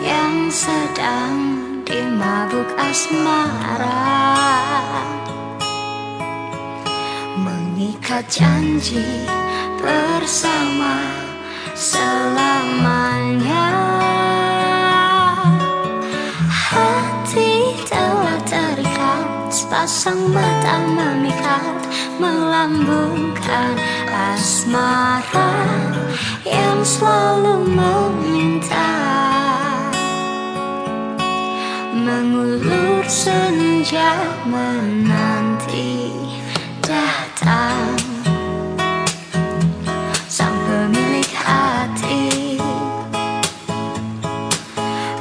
yang sedang dimabuk asmara. Mengikat janji bersama selamanya. Hati telah terikat Sepasang mata memikat Melambungkan asmara Yang selalu meminta senja menanti datang. Sang pemilik hati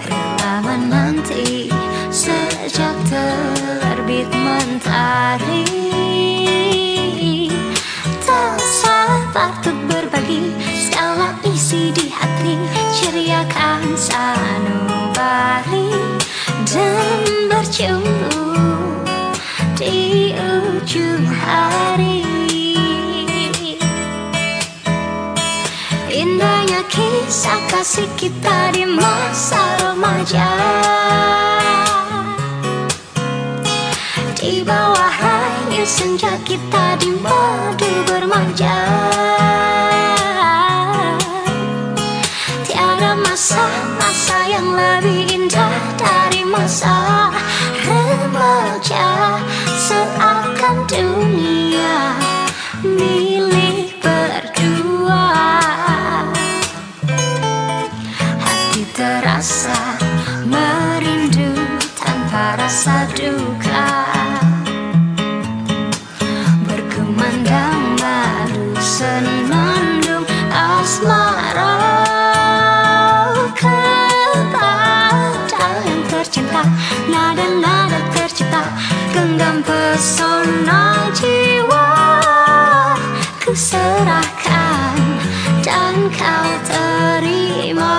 Rela menanti sejak terbit mentari Tak sabar untuk berbagi segala isi di hati Ceriakan sanubari dan bercumbu di ujung hari. Indahnya kisah kasih kita di masa remaja. Di bawah rayu senja kita di madu Tiada masa-masa yang lebih indah dari masa remaja. Seakan dunia milik berdua. Hati terasa merindu tanpa rasa duka. Berkumandang madu senandung pesona jiwa Kuserahkan dan kau terima.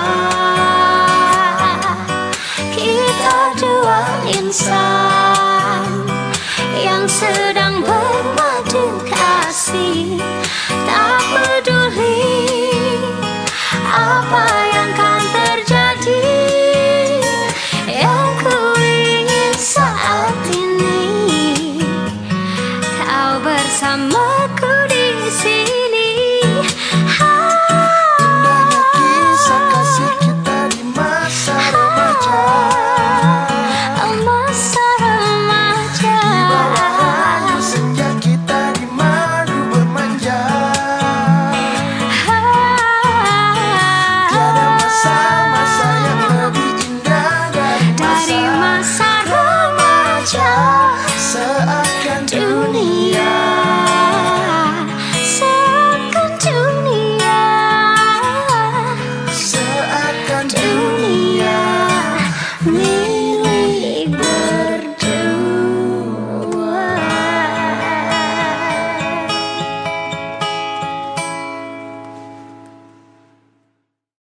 Kita dua insan